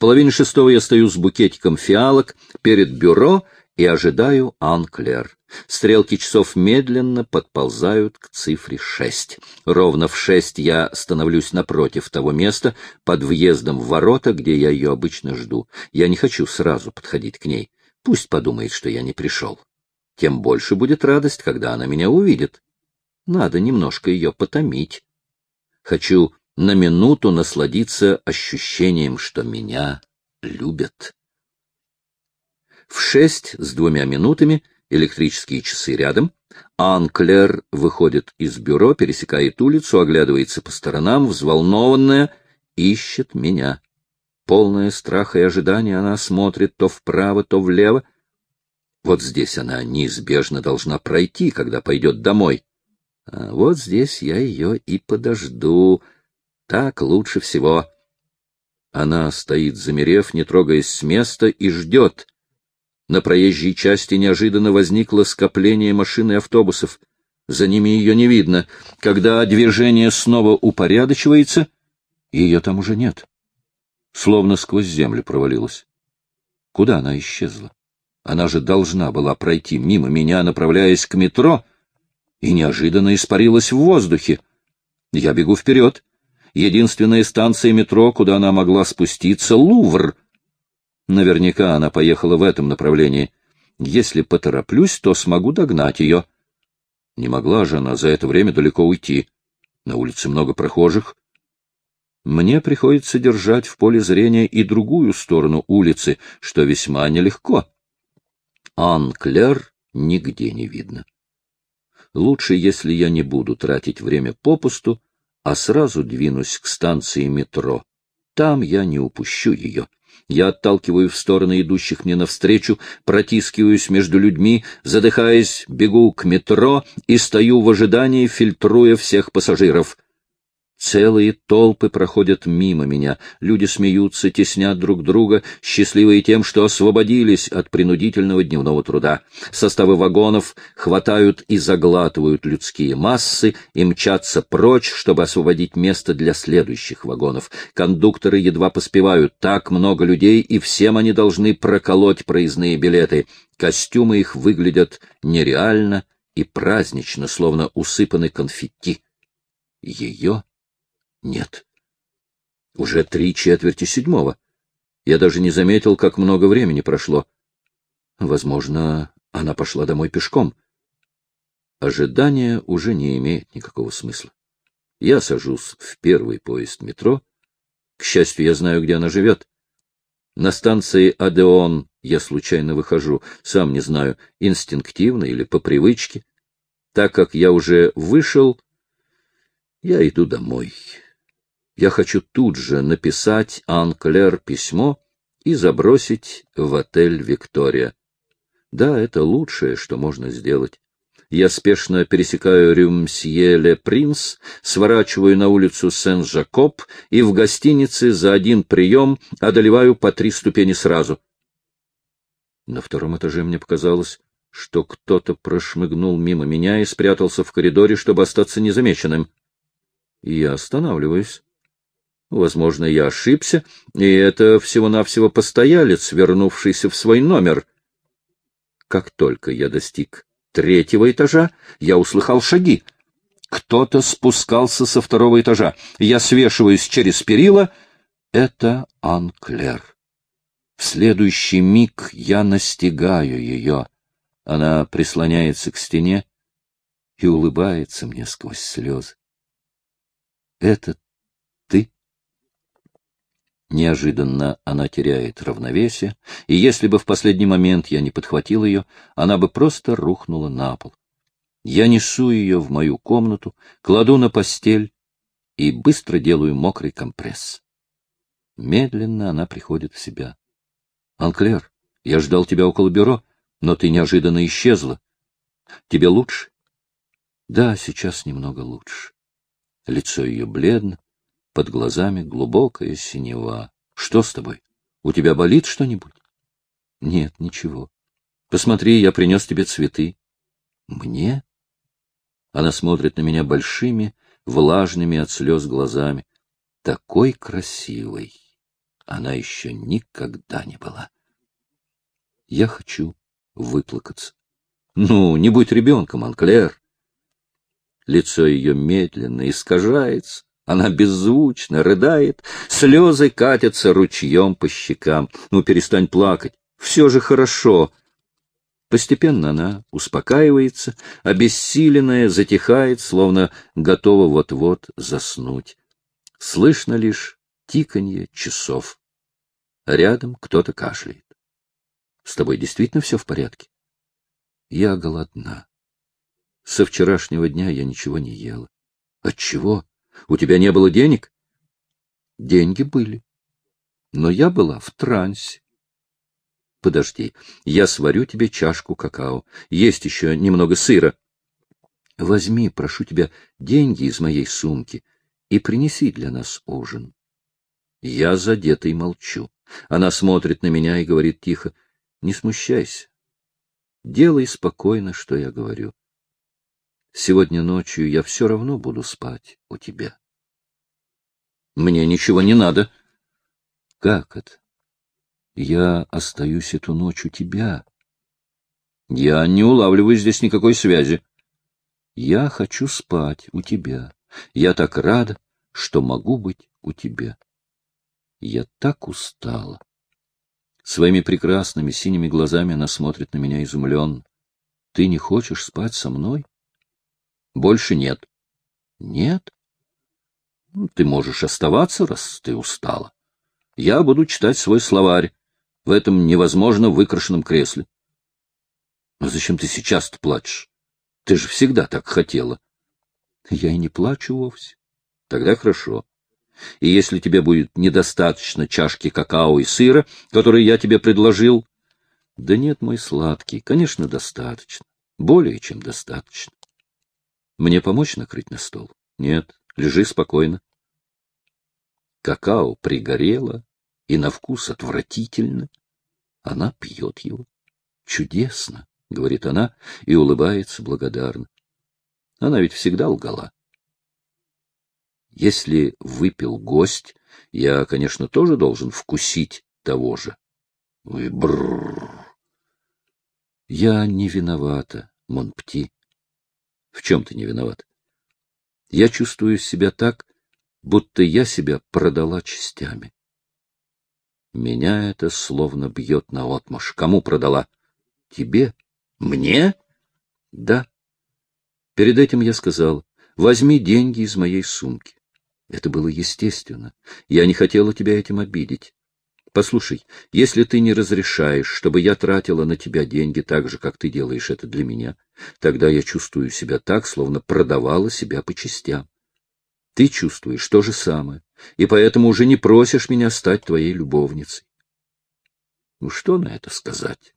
половине шестого я стою с букетиком фиалок перед бюро и ожидаю Анклер. Стрелки часов медленно подползают к цифре шесть. Ровно в шесть я становлюсь напротив того места, под въездом в ворота, где я ее обычно жду. Я не хочу сразу подходить к ней. Пусть подумает, что я не пришел. Тем больше будет радость, когда она меня увидит. Надо немножко ее потомить. Хочу на минуту насладиться ощущением, что меня любят. В шесть с двумя минутами электрические часы рядом. Анклер выходит из бюро, пересекает улицу, оглядывается по сторонам, взволнованная, ищет меня. Полная страха и ожидания, она смотрит то вправо, то влево. Вот здесь она неизбежно должна пройти, когда пойдет домой. А вот здесь я ее и подожду. Так лучше всего. Она стоит, замерев, не трогаясь с места, и ждет. На проезжей части неожиданно возникло скопление машин и автобусов. За ними ее не видно. Когда движение снова упорядочивается, ее там уже нет. Словно сквозь землю провалилась. Куда она исчезла? Она же должна была пройти мимо меня, направляясь к метро, и неожиданно испарилась в воздухе. Я бегу вперед. Единственная станция метро, куда она могла спуститься — Лувр — Наверняка она поехала в этом направлении. Если потороплюсь, то смогу догнать ее. Не могла же она за это время далеко уйти. На улице много прохожих. Мне приходится держать в поле зрения и другую сторону улицы, что весьма нелегко. Ан-Клер нигде не видно. Лучше, если я не буду тратить время попусту, а сразу двинусь к станции метро. Там я не упущу ее. Я отталкиваю в стороны идущих мне навстречу, протискиваюсь между людьми, задыхаясь, бегу к метро и стою в ожидании, фильтруя всех пассажиров — Целые толпы проходят мимо меня, люди смеются, теснят друг друга, счастливые тем, что освободились от принудительного дневного труда. Составы вагонов хватают и заглатывают людские массы и мчатся прочь, чтобы освободить место для следующих вагонов. Кондукторы едва поспевают, так много людей, и всем они должны проколоть проездные билеты. Костюмы их выглядят нереально и празднично, словно усыпаны конфетти. Ее нет. Уже три четверти седьмого. Я даже не заметил, как много времени прошло. Возможно, она пошла домой пешком. Ожидание уже не имеет никакого смысла. Я сажусь в первый поезд метро. К счастью, я знаю, где она живет. На станции Адеон я случайно выхожу, сам не знаю, инстинктивно или по привычке. Так как я уже вышел, я иду домой. Я хочу тут же написать Анклер письмо и забросить в отель «Виктория». Да, это лучшее, что можно сделать. Я спешно пересекаю Рюмсье-ле-Принц, сворачиваю на улицу Сен-Жакоб и в гостинице за один прием одолеваю по три ступени сразу. На втором этаже мне показалось, что кто-то прошмыгнул мимо меня и спрятался в коридоре, чтобы остаться незамеченным. Я останавливаюсь. Возможно, я ошибся, и это всего-навсего постоялец, вернувшийся в свой номер. Как только я достиг третьего этажа, я услыхал шаги. Кто-то спускался со второго этажа. Я свешиваюсь через перила. Это Анклер. В следующий миг я настигаю ее. Она прислоняется к стене и улыбается мне сквозь слезы. Это Неожиданно она теряет равновесие, и если бы в последний момент я не подхватил ее, она бы просто рухнула на пол. Я несу ее в мою комнату, кладу на постель и быстро делаю мокрый компресс. Медленно она приходит в себя. — Анклер, я ждал тебя около бюро, но ты неожиданно исчезла. Тебе лучше? — Да, сейчас немного лучше. Лицо ее бледно, под глазами глубокая синева. Что с тобой? У тебя болит что-нибудь? Нет, ничего. Посмотри, я принес тебе цветы. Мне? Она смотрит на меня большими, влажными от слез глазами. Такой красивой. она еще никогда не была. Я хочу выплакаться. Ну, не будь ребенком, Анклер. Лицо ее медленно искажается, она беззвучно рыдает, слезы катятся ручьем по щекам. Ну, перестань плакать, все же хорошо. Постепенно она успокаивается, обессиленная, затихает, словно готова вот-вот заснуть. Слышно лишь тиканье часов. Рядом кто-то кашляет. С тобой действительно все в порядке? Я голодна. Со вчерашнего дня я ничего не ела. Отчего? У тебя не было денег? Деньги были. Но я была в трансе. Подожди, я сварю тебе чашку какао. Есть еще немного сыра. Возьми, прошу тебя, деньги из моей сумки и принеси для нас ужин. Я задетый молчу. Она смотрит на меня и говорит тихо, не смущайся. Делай спокойно, что я говорю. Сегодня ночью я все равно буду спать у тебя. Мне ничего не надо. Как это? Я остаюсь эту ночь у тебя. Я не улавливаю здесь никакой связи. Я хочу спать у тебя. Я так рада, что могу быть у тебя. Я так устала. Своими прекрасными синими глазами она смотрит на меня изумленно. Ты не хочешь спать со мной? Больше нет. Нет? Ну, ты можешь оставаться, раз ты устала. Я буду читать свой словарь в этом невозможно выкрашенном кресле. Но зачем ты сейчас-то плачешь? Ты же всегда так хотела. Я и не плачу вовсе. Тогда хорошо. И если тебе будет недостаточно чашки какао и сыра, которые я тебе предложил... Да нет, мой сладкий, конечно, достаточно. Более чем достаточно. Мне помочь накрыть на стол? Нет, лежи спокойно. Какао пригорело и на вкус отвратительно. Она пьет его. Чудесно, — говорит она и улыбается благодарно. Она ведь всегда лгала. Если выпил гость, я, конечно, тоже должен вкусить того же. Ой, бррр. Я не виновата, Монпти. В чем ты не виноват? Я чувствую себя так, будто я себя продала частями. Меня это словно бьет на наотмашь. Кому продала? Тебе? Мне? Да. Перед этим я сказал, возьми деньги из моей сумки. Это было естественно. Я не хотела тебя этим обидеть. Послушай, если ты не разрешаешь, чтобы я тратила на тебя деньги так же, как ты делаешь это для меня, тогда я чувствую себя так, словно продавала себя по частям. Ты чувствуешь то же самое, и поэтому уже не просишь меня стать твоей любовницей. Ну что на это сказать?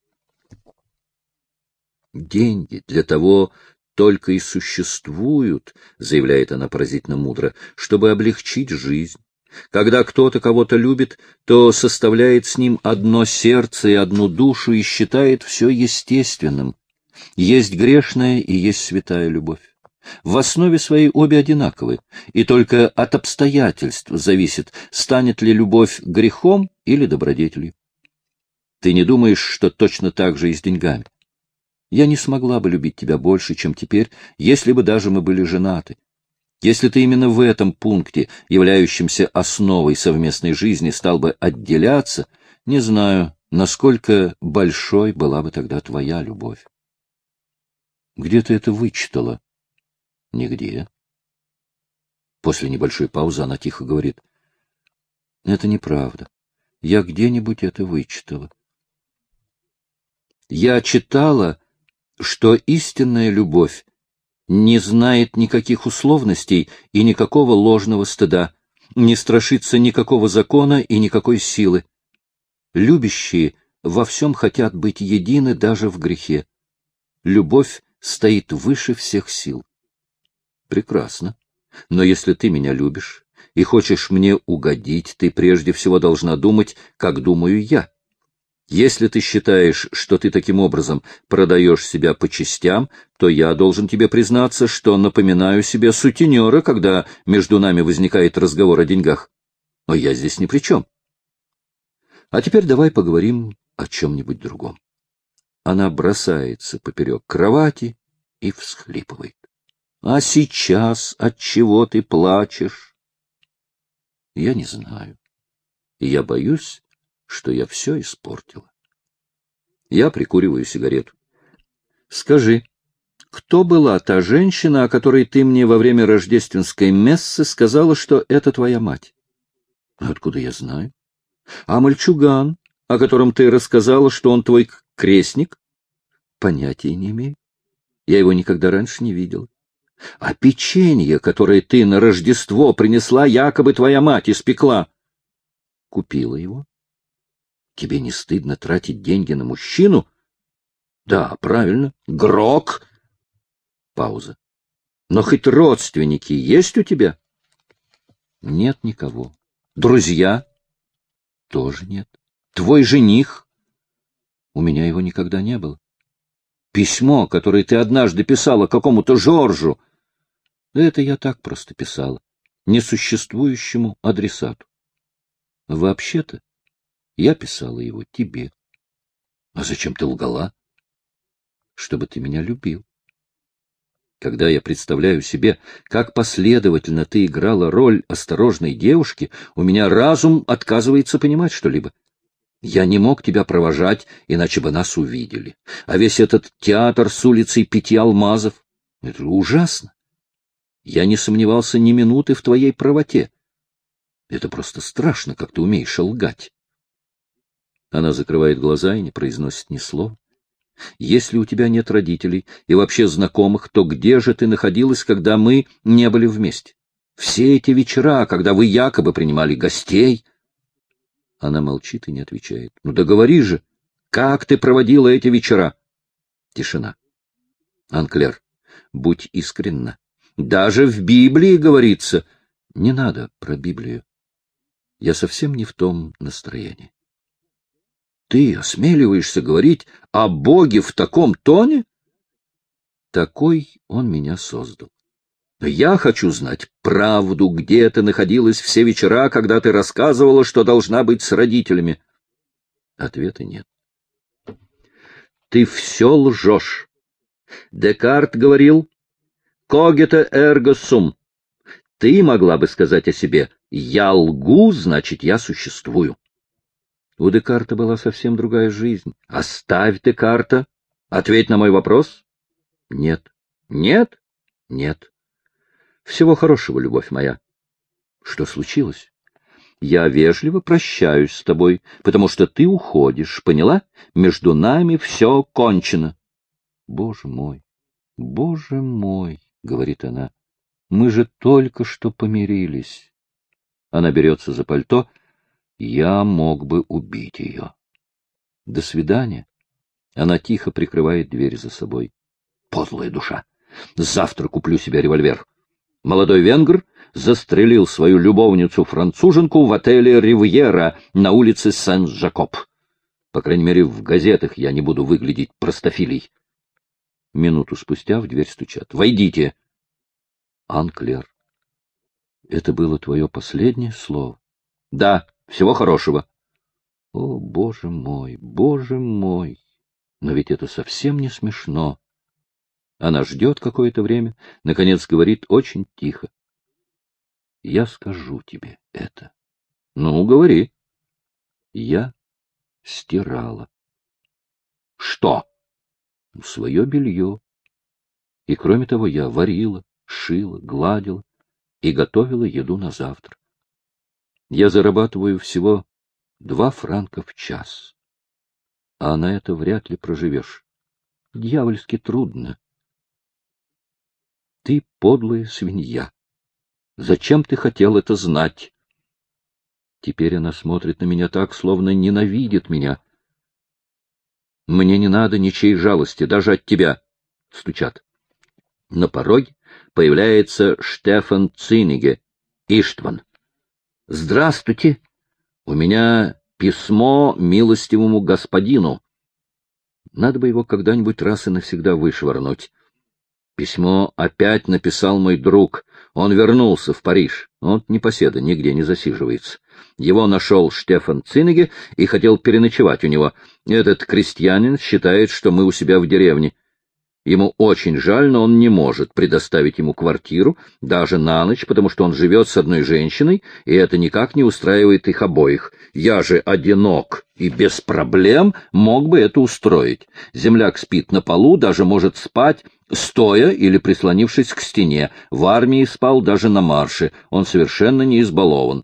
Деньги для того только и существуют, заявляет она поразительно мудро, чтобы облегчить жизнь. Когда кто-то кого-то любит, то составляет с ним одно сердце и одну душу и считает все естественным. Есть грешная и есть святая любовь. В основе своей обе одинаковы, и только от обстоятельств зависит, станет ли любовь грехом или добродетелью. Ты не думаешь, что точно так же и с деньгами? Я не смогла бы любить тебя больше, чем теперь, если бы даже мы были женаты. Если ты именно в этом пункте, являющемся основой совместной жизни, стал бы отделяться, не знаю, насколько большой была бы тогда твоя любовь. Где ты это вычитала? Нигде. После небольшой паузы она тихо говорит. Это неправда. Я где-нибудь это вычитала. Я читала что истинная любовь не знает никаких условностей и никакого ложного стыда, не страшится никакого закона и никакой силы. Любящие во всем хотят быть едины даже в грехе. Любовь стоит выше всех сил. Прекрасно. Но если ты меня любишь и хочешь мне угодить, ты прежде всего должна думать, как думаю я. Если ты считаешь, что ты таким образом продаешь себя по частям, то я должен тебе признаться, что напоминаю себе сутенера, когда между нами возникает разговор о деньгах. Но я здесь ни при чем. А теперь давай поговорим о чем-нибудь другом. Она бросается поперек кровати и всхлипывает. А сейчас от чего ты плачешь? Я не знаю. Я боюсь, что я все испортила. Я прикуриваю сигарету. Скажи, кто была та женщина, о которой ты мне во время рождественской мессы сказала, что это твоя мать? Откуда я знаю? А мальчуган, о котором ты рассказала, что он твой крестник? Понятия не имею. Я его никогда раньше не видел. А печенье, которое ты на Рождество принесла, якобы твоя мать испекла. Купила его. Тебе не стыдно тратить деньги на мужчину? Да, правильно. Грок. Пауза. Но хоть родственники есть у тебя? Нет никого. Друзья? Тоже нет. Твой жених? У меня его никогда не было. Письмо, которое ты однажды писала какому-то Жоржу. Да это я так просто писала, несуществующему адресату. Вообще-то я писала его тебе. А зачем ты лгала? Чтобы ты меня любил. Когда я представляю себе, как последовательно ты играла роль осторожной девушки, у меня разум отказывается понимать что-либо. Я не мог тебя провожать, иначе бы нас увидели. А весь этот театр с улицей Пяти Алмазов — это ужасно. Я не сомневался ни минуты в твоей правоте. Это просто страшно, как ты умеешь лгать. Она закрывает глаза и не произносит ни слова. Если у тебя нет родителей и вообще знакомых, то где же ты находилась, когда мы не были вместе? Все эти вечера, когда вы якобы принимали гостей, она молчит и не отвечает. — Ну, договори же. Как ты проводила эти вечера? Тишина. Анклер, будь искренна. Даже в Библии говорится. Не надо про Библию. Я совсем не в том настроении. Ты осмеливаешься говорить о Боге в таком тоне? Такой он меня создал. Я хочу знать правду, где ты находилась все вечера, когда ты рассказывала, что должна быть с родителями. Ответа нет. Ты все лжешь. Декарт говорил «когито эрго сум». Ты могла бы сказать о себе «я лгу, значит, я существую». У Декарта была совсем другая жизнь. Оставь Декарта. Ответь на мой вопрос. Нет. Нет? Нет. Всего хорошего, любовь моя. Что случилось? Я вежливо прощаюсь с тобой, потому что ты уходишь, поняла? Между нами все кончено. Боже мой, боже мой, — говорит она, — мы же только что помирились. Она берется за пальто. Я мог бы убить ее. До свидания. Она тихо прикрывает дверь за собой. Подлая душа! Завтра куплю себе револьвер молодой венгр застрелил свою любовницу-француженку в отеле «Ривьера» на улице Сен-Жакоб. По крайней мере, в газетах я не буду выглядеть простофилей. Минуту спустя в дверь стучат. «Войдите!» Анклер. Это было твое последнее слово? Да, всего хорошего. О, боже мой, боже мой! Но ведь это совсем не смешно. Она ждет какое-то время, наконец говорит очень тихо. — Я скажу тебе это. — Ну, говори. — Я стирала. — Что? — Свое белье. И, кроме того, я варила, шила, гладила и готовила еду на завтра. Я зарабатываю всего два франка в час. А на это вряд ли проживешь. Дьявольски трудно. Ты подлая свинья. Зачем ты хотел это знать? Теперь она смотрит на меня так, словно ненавидит меня. Мне не надо ничьей жалости, даже от тебя. Стучат. На пороге появляется Штефан Циниге, Иштван. Здравствуйте. У меня письмо милостивому господину. Надо бы его когда-нибудь раз и навсегда вышвырнуть. Письмо опять написал мой друг. Он вернулся в Париж. Он непоседа, нигде не засиживается. Его нашел Штефан Цинеге и хотел переночевать у него. Этот крестьянин считает, что мы у себя в деревне. Ему очень жаль, но он не может предоставить ему квартиру даже на ночь, потому что он живет с одной женщиной, и это никак не устраивает их обоих. Я же одинок и без проблем мог бы это устроить. Земляк спит на полу, даже может спать стоя или прислонившись к стене. В армии спал даже на марше. Он совершенно не избалован.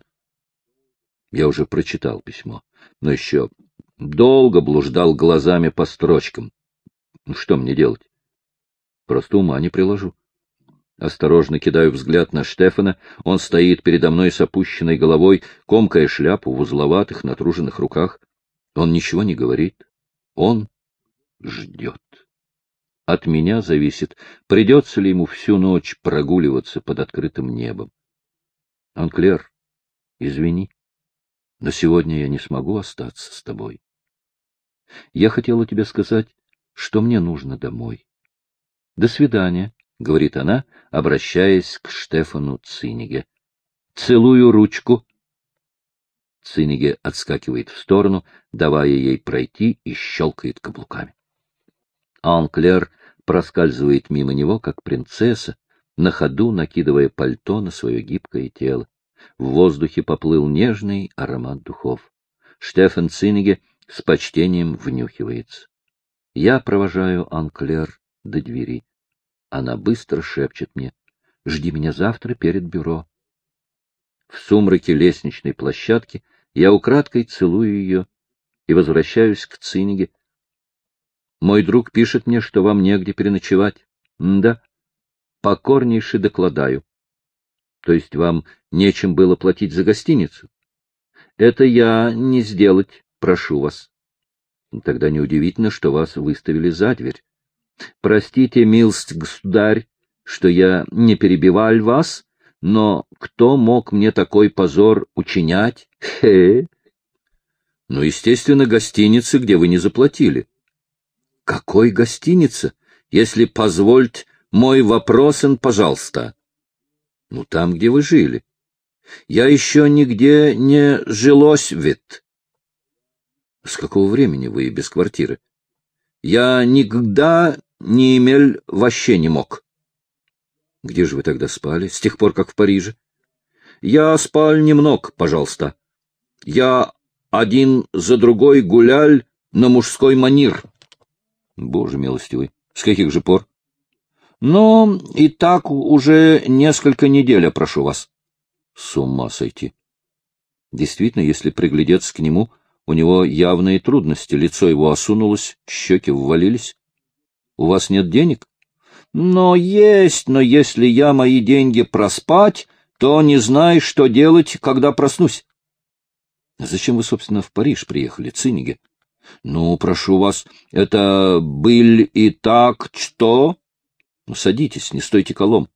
Я уже прочитал письмо, но еще долго блуждал глазами по строчкам. Ну, что мне делать? Просто ума не приложу. Осторожно кидаю взгляд на Штефана. Он стоит передо мной с опущенной головой, комкая шляпу в узловатых, натруженных руках. Он ничего не говорит. Он ждет. От меня зависит, придется ли ему всю ночь прогуливаться под открытым небом. Анклер, извини, но сегодня я не смогу остаться с тобой. Я хотела тебе сказать, что мне нужно домой. До свидания, — говорит она, обращаясь к Штефану Циниге. Целую ручку. Циниге отскакивает в сторону, давая ей пройти и щелкает каблуками. Анклер проскальзывает мимо него, как принцесса, на ходу накидывая пальто на свое гибкое тело. В воздухе поплыл нежный аромат духов. Штефан Циниге с почтением внюхивается. Я провожаю Анклер до двери. Она быстро шепчет мне. «Жди меня завтра перед бюро». В сумраке лестничной площадки я украдкой целую ее и возвращаюсь к Циниге. Мой друг пишет мне, что вам негде переночевать. Да, покорнейше докладаю. То есть вам нечем было платить за гостиницу? Это я не сделать, прошу вас. Тогда неудивительно, что вас выставили за дверь. Простите, милость, государь, что я не перебивал вас, но кто мог мне такой позор учинять? Хе! Ну, естественно, гостиница, где вы не заплатили. Какой гостиница? Если позвольте, мой вопросен, пожалуйста. Ну, там, где вы жили. Я еще нигде не жилось ведь. С какого времени вы без квартиры? Я никогда не имел вообще не мог. Где же вы тогда спали, с тех пор, как в Париже? Я спал немного, пожалуйста. Я один за другой гулял на мужской манир. Боже милостивый, с каких же пор? Но и так уже несколько недель, прошу вас. С ума сойти. Действительно, если приглядеться к нему, у него явные трудности, лицо его осунулось, щеки ввалились. У вас нет денег? Но есть, но если я мои деньги проспать, то не знаю, что делать, когда проснусь. Зачем вы, собственно, в Париж приехали, Циниге? Ну, прошу вас, это быль и так что? Ну, садитесь, не стойте колом.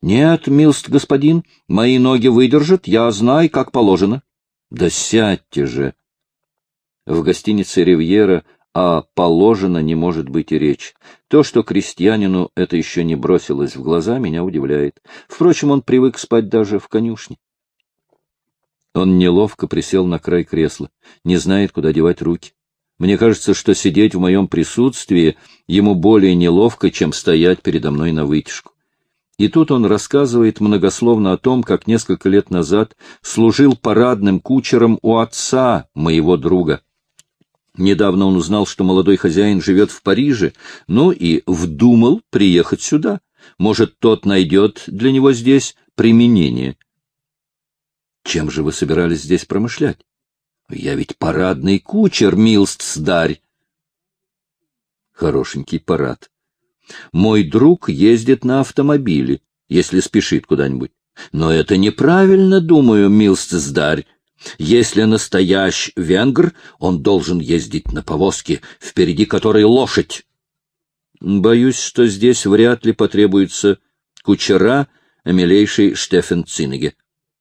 Нет, милст господин, мои ноги выдержат, я знаю, как положено. Да сядьте же. В гостинице «Ривьера» а положено не может быть и речь. То, что крестьянину это еще не бросилось в глаза, меня удивляет. Впрочем, он привык спать даже в конюшне. Он неловко присел на край кресла, не знает, куда девать руки. Мне кажется, что сидеть в моем присутствии ему более неловко, чем стоять передо мной на вытяжку. И тут он рассказывает многословно о том, как несколько лет назад служил парадным кучером у отца моего друга. Недавно он узнал, что молодой хозяин живет в Париже, ну и вдумал приехать сюда. Может, тот найдет для него здесь применение. Чем же вы собирались здесь промышлять? Я ведь парадный кучер, милстсдарь. Хорошенький парад. Мой друг ездит на автомобиле, если спешит куда-нибудь. Но это неправильно, думаю, милстсдарь. Если настоящий венгр, он должен ездить на повозке, впереди которой лошадь. Боюсь, что здесь вряд ли потребуется кучера, милейший Штефен Цинеге.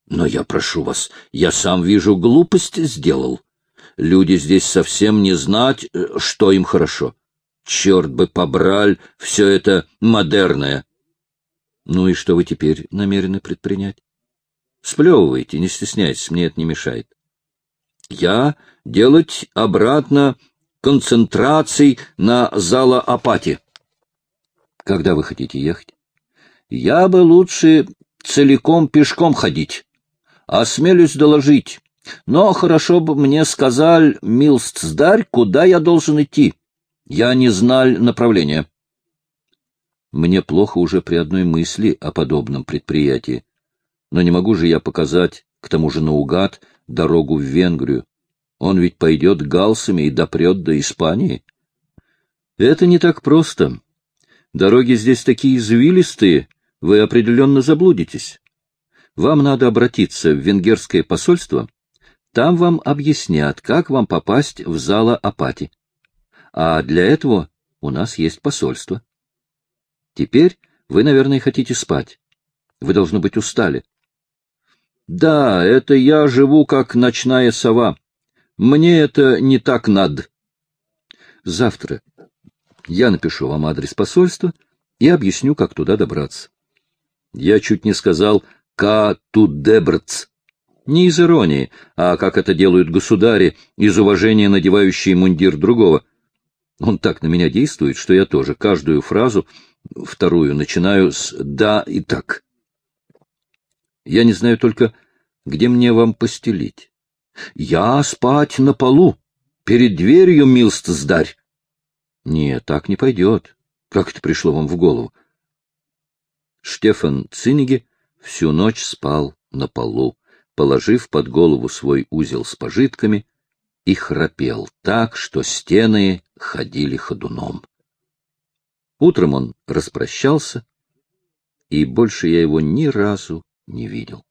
Но я прошу вас, я сам вижу, глупость сделал. Люди здесь совсем не знать, э, что им хорошо. Черт бы побраль все это модерное. Ну и что вы теперь намерены предпринять? Сплевывайте, не стесняйтесь, мне это не мешает. Я делать обратно концентраций на залоопате. Когда вы хотите ехать? Я бы лучше целиком пешком ходить. Осмелюсь доложить. Но хорошо бы мне сказал, милстсдарь, куда я должен идти. Я не знал направления. Мне плохо уже при одной мысли о подобном предприятии. Но не могу же я показать, к тому же наугад, дорогу в Венгрию. Он ведь пойдет галсами и допрет до Испании. Это не так просто. Дороги здесь такие извилистые, вы определенно заблудитесь. Вам надо обратиться в венгерское посольство, там вам объяснят, как вам попасть в зала Апати. А для этого у нас есть посольство. Теперь вы, наверное, хотите спать. Вы, должно быть, устали. Да, это я живу как ночная сова. Мне это не так над. Завтра я напишу вам адрес посольства и объясню, как туда добраться. Я чуть не сказал «ка тудебрц». Не из иронии, а как это делают государи, из уважения надевающие мундир другого. Он так на меня действует, что я тоже каждую фразу, вторую, начинаю с «да» и «так». Я не знаю только, где мне вам постелить. Я спать на полу, перед дверью, милст сдарь. Нет, так не пойдет. Как это пришло вам в голову? Штефан Циниге всю ночь спал на полу, положив под голову свой узел с пожитками, и храпел так, что стены ходили ходуном. Утром он распрощался, и больше я его ни разу не видел.